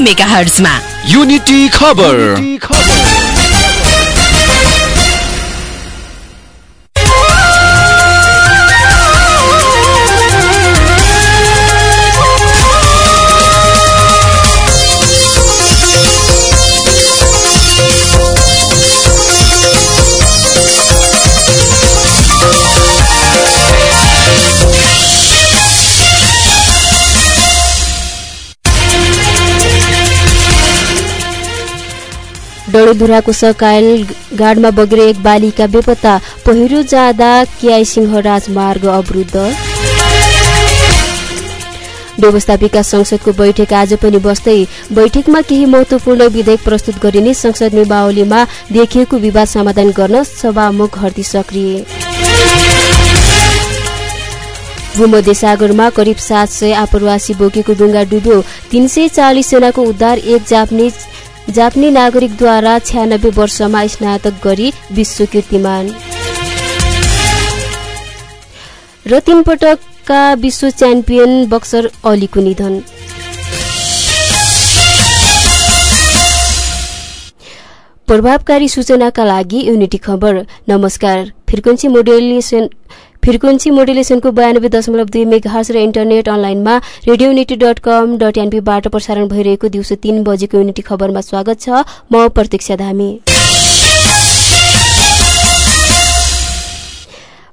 Mega हर्जमा unity खबर। डडेधुराको सकायल गाडमा बगेर एक बालिका बेपत्ता पहिरो जाँदा क्याई सिंह राजमार्ग अवरुद्ध। व्यवस्थापिका संसदको बैठक आज पनि बस्दै बैठकमा केही महत्वपूर्ण विधेयक प्रस्तुत गरिने संसद निवावलीमा देखिएको विवाद समाधान गर्न सभामुख हर्दी सक्रिय। भूमध्य सागरमा करिब सात सय आप्रवासी बोकेको डुङ्गा डुब्यो। तीन सय चालिस जनाको उद्धार एक जापानिज जापानी नागरिकद्वारा छ्यानब्बे वर्षमा स्नातक गरी विश्व कीर्तिमान। र तीन पटकका विश्व च्याम्पियन बक्सर अलीको निधन। प्रभावकारी सूचनाका लागि युनिटी खबर। नमस्कार। फ्रिक्वेन्सी मोडुलेसन फ्रिक्वेन्सी मोडुलेसनको बयानब्बे दशमलव दुई मेघार्स र इन्टरनेट अनलाइनमा radio unity dot com dot एनपीबाट प्रसारण भइरहेको दिउँसो तीन बजेको युनिटी खबरमा स्वागत छ। म प्रतीक्षा धामी।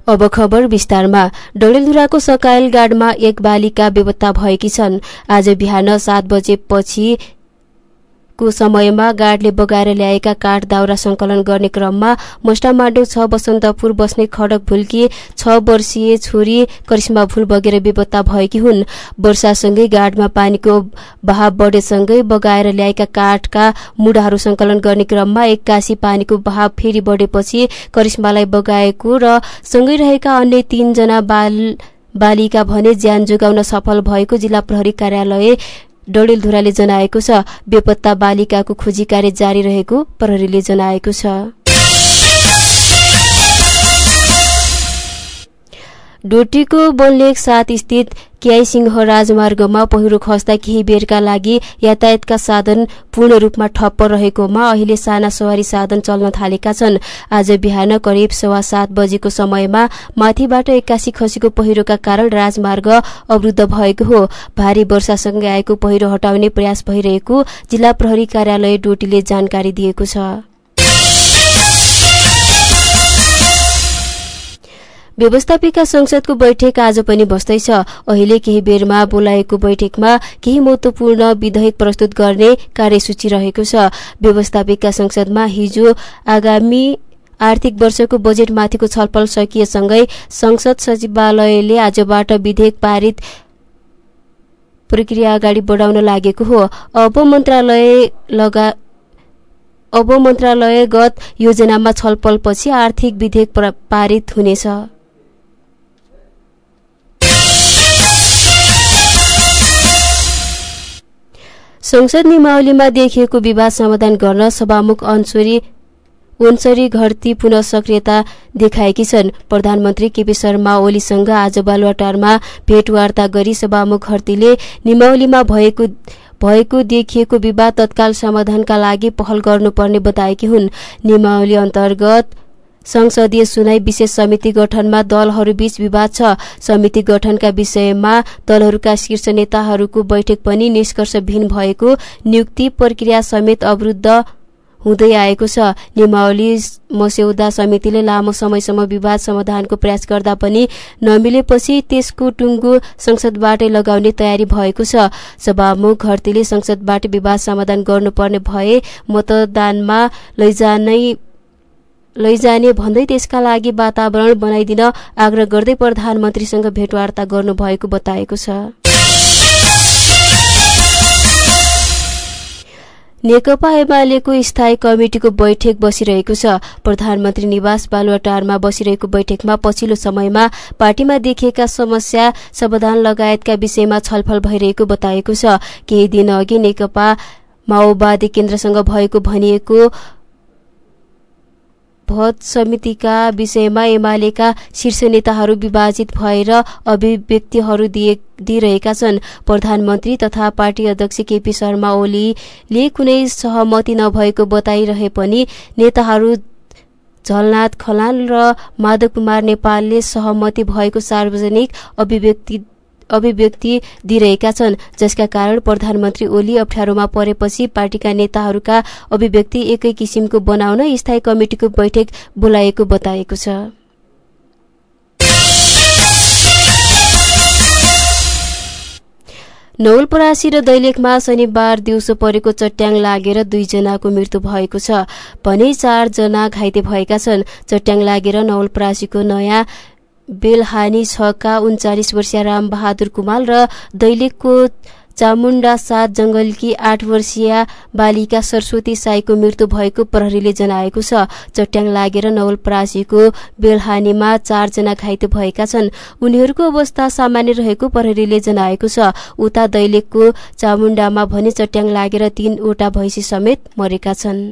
अब खबर विस्तारमा। डडेलधुराको सकायल गाडमा एक बालिका बेपत्ता भएकी छन्। आज बिहान सात बजेपछि को समयमा गाडले बगाएर ल्याएका काठ दाउरा संकलन गर्ने क्रममा मस्टामाडो छ बसन्तपुर बस्ने खडक भुल्की छ वर्षीय छोरी करिश्मा भुल बगेर बेपत्ता भएकी हुन्। वर्षासँगै गाडमा पानीको बहाव बढेसँगै बगाएर ल्याएका काठका मुढाहरू संकलन गर्ने क्रममा एक्कासी पानीको बहाव फेरि बढेपछि करिश्मालाई बगाएको र सँगै रहेका अन्य तीनजना बाल बालिका भने ज्यान जोगाउन सफल भएको जिल्ला प्रहरी कार्यालय डडेलधुराले जनाएको छ बेपत्ता बालिकाको खोजी कार्य जारी रहेको प्रहरीले जनाएको छ। डोटीको बनलेक सात स्थित क्याई सिंह राजमार्गमा पहिरो खस्दा केही बेरका लागि यातायातका साधन पूर्ण रूपमा ठप्प रहेकोमा अहिले साना सवारी साधन चल्न थालेका छन्। आज बिहान करिब सवा सात बजेको समयमा माथिबाट एक्कासी खसेको पहिरोका कारण राजमार्ग अवरुद्ध भएको हो। भारी वर्षासँगै आएको पहिरो हटाउने प्रयास भइरहेको जिल्ला प्रहरी कार्यालय डोटीले जानकारी दिएको छ। व्यवस्थापिका संसदको बैठक आज पनि बस्दैछ। अहिले केही बेरमा बोलाएको बैठकमा केही महत्वपूर्ण विधेयक प्रस्तुत गर्ने कार्यसूची रहेको छ। व्यवस्थापिका संसदमा हिजो आगामी आर्थिक वर्षको बजेटमाथिको छलफल सकिएसँगै संसद सचिवालयले आजबाट विधेयक पारित प्रक्रिया अगाडि बढाउन लागेको हो। अब मन्त्रालय लगा अब मन्त्रालयगत योजनामा छलफलपछि आर्थिक विधेयक पारित हुनेछ। संसद निमावलीमा देखिएको विवाद समाधान गर्न सभामुख अन्सोरी वन्सरी घरती पुनः सक्रियता देखाएकी छन्। प्रधानमन्त्री केपी शर्मा ओलीसँग आज बालुवाटारमा भेटवार्ता गरी सभामुख घरतीले निमावलीमा भएको भएको देखिएको विवाद तत्काल समाधानका लागि पहल गर्नुपर्ने बताएकी हुन्। निमावली अन्तर्गत संसदीय सुनाई विशेष समिति गठनमा दलहरूबीच विवाद छ। समिति गठनका विषयमा दलहरूका शीर्ष नेताहरूको बैठक पनि निष्कर्षविहीन भएको नियुक्ति प्रक्रिया समेत अवरुद्ध हुँदै आएको छ। निमावली मस्यौदा समितिले लामो समयसम्म विवाद समाधानको प्रयास गर्दा पनि नमिलेपछि त्यसको टुङ्गो संसदबाटै लगाउने तयारी भएको छ। सभामुख घरतीले संसदबाट विवाद समाधान गर्नुपर्ने भए मतदानमा लैजानै लैजाने भन्दै त्यसका लागि वातावरण बनाइदिन आग्रह गर्दै प्रधानमन्त्रीसँग भेटवार्ता गर्नुभएको बताएको छ। नेकपा एमालेको स्थायी कमिटिको बैठक बसिरहेको छ। प्रधानमन्त्री निवास बालुवाटारमा बसिरहेको बैठकमा पछिल्लो समयमा पार्टीमा देखिएका समस्या समाधान लगायतका विषयमा छलफल भइरहेको बताएको छ। केही दिन अघि नेकपा माओवादी केन्द्रसँग भएको भनिएको भोट समितिका विषयमा एमालेका शीर्ष नेताहरू विभाजित भएर अभिव्यक्तिहरू दिए दिइरहेका छन्। प्रधानमन्त्री तथा पार्टी अध्यक्ष केपी शर्मा ओलीले कुनै सहमति नभएको बताइरहे पनि नेताहरू झलनाथ खलाल र माधव कुमार नेपालले सहमति भएको सार्वजनिक अभिव्यक्ति अभिव्यक्ति दिइरहेका छन् जसका कारण प्रधानमन्त्री ओली अप्ठ्यारोमा परेपछि पार्टीका नेताहरूका अभिव्यक्ति एकै किसिमको बनाउन स्थायी कमिटिको बैठक बोलाएको बताएको छ। नवलपरासी र दैलेखमा शनिबार दिउँसो परेको चट्याङ लागेर दुईजनाको मृत्यु भएको छ। भने चारजना घाइते भएका छन्। चट्याङ लागेर नवलपरासीको नयाँ बेलहानी छका उन्चालिस वर्षीय रामबहादुर कुमाल र दैलेखको चामुण्डा सात जंगलकी आठ वर्षीय बालिका सरस्वती साईको मृत्यु भएको प्रहरीले जनाएको छ। चट्याङ लागेर नवलपरासीको बेलहानीमा चारजना घाइते भएका छन्। उनीहरूको अवस्था सामान्य रहेको प्रहरीले जनाएको छ। उता दैलेखको चामुण्डामा भने चट्याङ लागेर तीनवटा भैँसी समेत मरेका छन्।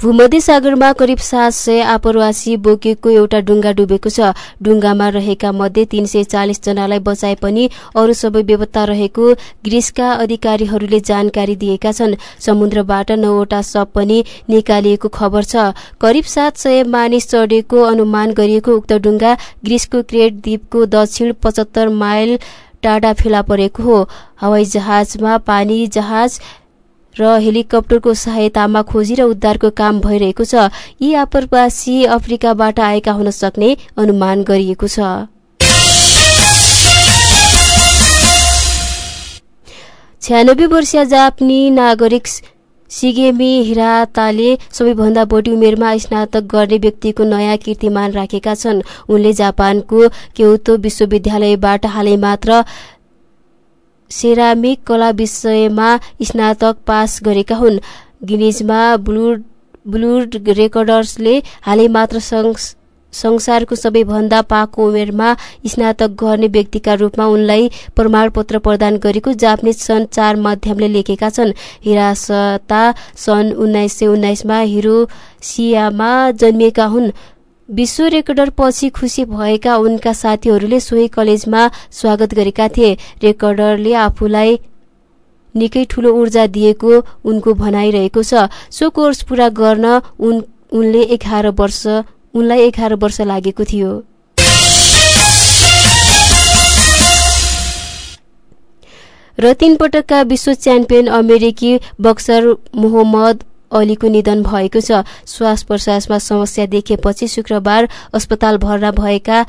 भूमध्य सागरमा करिब सात सय आप्रवासी बोकेको एउटा डुङ्गा डुबेको छ। डुङ्गामा रहेका मध्ये तीन सय चालिसजनालाई बचाए पनि अरू सबै बेपत्ता रहेको ग्रिसका अधिकारीहरूले जानकारी दिएका छन्। समुद्रबाट नौवटा शव पनि निकालिएको खबर छ। करिब सात सय मानिस चढेको अनुमान गरिएको उक्त डुङ्गा ग्रिसको क्रेट द्वीपको दक्षिण पचहत्तर माइल टाढा फेला परेको हो। हवाई जहाजमा पानी जहाज र हेलिकप्टरको सहायतामा खोजी र उद्धारको काम भइरहेको छ। यी आप्रवासी अफ्रिकाबाट आएका हुन सक्ने अनुमान गरिएको छ। छ्यानब्बे वर्षीय जापानी नागरिक सिगेमी हिराताले सबैभन्दा बढी उमेरमा स्नातक गर्ने व्यक्तिको नयाँ कीर्तिमान राखेका छन्। उनले जापानको क्योतो विश्वविद्यालयबाट हालै मात्र सेरामिक कला विषयमा स्नातक पास गरेका हुन्। गिनिजमा ब्लुड ब्लुड रेकर्डर्सले हालै मात्र संसारको सबैभन्दा पाको उमेरमा स्नातक गर्ने व्यक्तिका रूपमा उनलाई प्रमाणपत्र प्रदान गरेको जापानिज सन् चार माध्यमले लेखेका छन्। हिरासता सन् उन्नाइस सय उन्नाइसमा हिरोसियामा जन्मिएका हुन्। विश्व रेकर्डर पछि खुसी भएका उनका साथीहरूले सोही कलेजमा स्वागत गरेका थिए। रेकर्डरले आफूलाई निकै ठूलो ऊर्जा दिएको उनको भनाइरहेको छ। सो कोर्स पूरा गर्न उन उनले एघार वर्ष उनलाई एघार वर्ष लागेको थियो। र तीन पटकका विश्व च्याम्पियन अमेरिकी बक्सर मोहम्मद अलीको निधन भएको छ। श्वास प्रश्वासमा समस्या देखेपछि शुक्रबार अस्पताल भर्ना भएका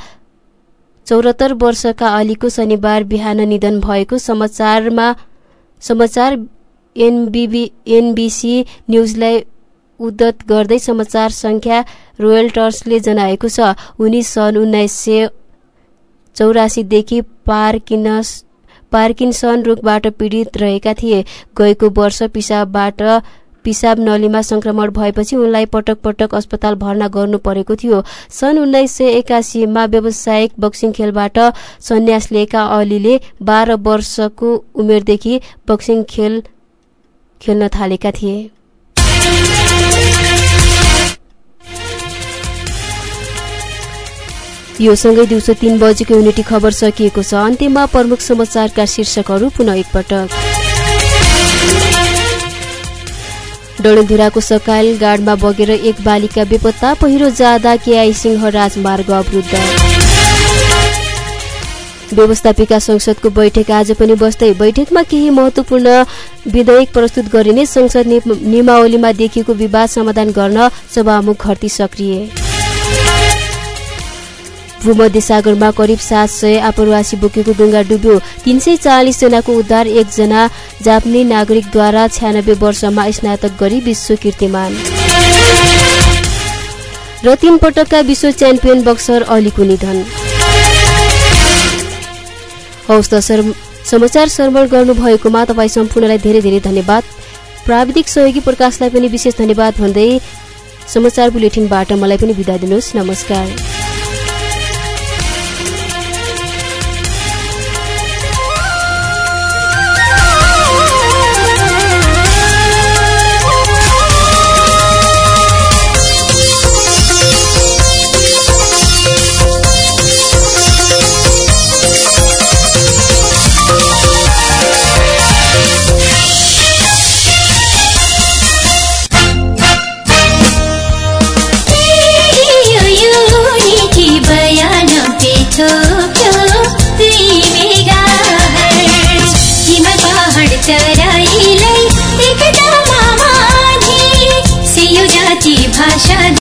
चौरात्तर वर्षका अलीको शनिबार बिहान निधन भएको समाचारमा समाचार एनबिबी एनबिसी न्युजलाई उद्धत गर्दै समाचार संख्या रोयल्टर्सले जनाएको छ। उनी सन् उन्नाइस सय चौरासीदेखि पार्किनस पार्किन्सन रोगबाट पीडित रहेका थिए। गएको वर्ष पिसाबबाट पिसाब नलीमा संक्रमण भएपछि उनलाई पटक पटक अस्पताल भर्ना गर्नु परेको थियो। सन् उन्नाइस सय एकासीमा व्यावसायिक बक्सिङ खेलबाट सन्यास लिएका अलीले बाह्र वर्षको उमेरदेखि बक्सिङ खेल खेल्न थालेका थिए। यो सँगै दिउँसो तीन बजेको युनिटी खबर सकिएको छ। अन्त्यमा प्रमुख समाचारका शीर्षकहरू पुनः एकपटक। डडेलधुराको सकाल गाडमा बगेर एक बालिका बेपत्ता पहिरो जाँदा केआई सिंह राजमार्ग अवरुद्ध। व्यवस्थापिका संसदको बैठक आज पनि बस्दै बैठकमा केही महत्वपूर्ण विधेयक प्रस्तुत गरिने संसद नियमावलीमा देखिएको विवाद समाधान गर्न सभामुख घरती सक्रिय। भूमध्य सागरमा करिब सात सय आप्रवासी बोकेको डुङ्गा डुब्यो। तीन सय चालिसजनाको उद्धार एकजना जापानी नागरिकद्वारा छ्यानब्बे वर्षमा स्नातक गरी विश्व कीर्तिमान। र तीन पटकका विश्व च्याम्पियन बक्सर अलीको निधन। हौस् त समाचार श्रवण गर्नुभएकोमा तपाईँ सम्पूर्णलाई धेरै धेरै धन्यवाद। प्राविधिक सहयोगी प्रकाशलाई पनि विशेष धन्यवाद भन्दै समाचार बुलेटिनबाट मलाई पनि बिदा दिनुहोस्। नमस्कार।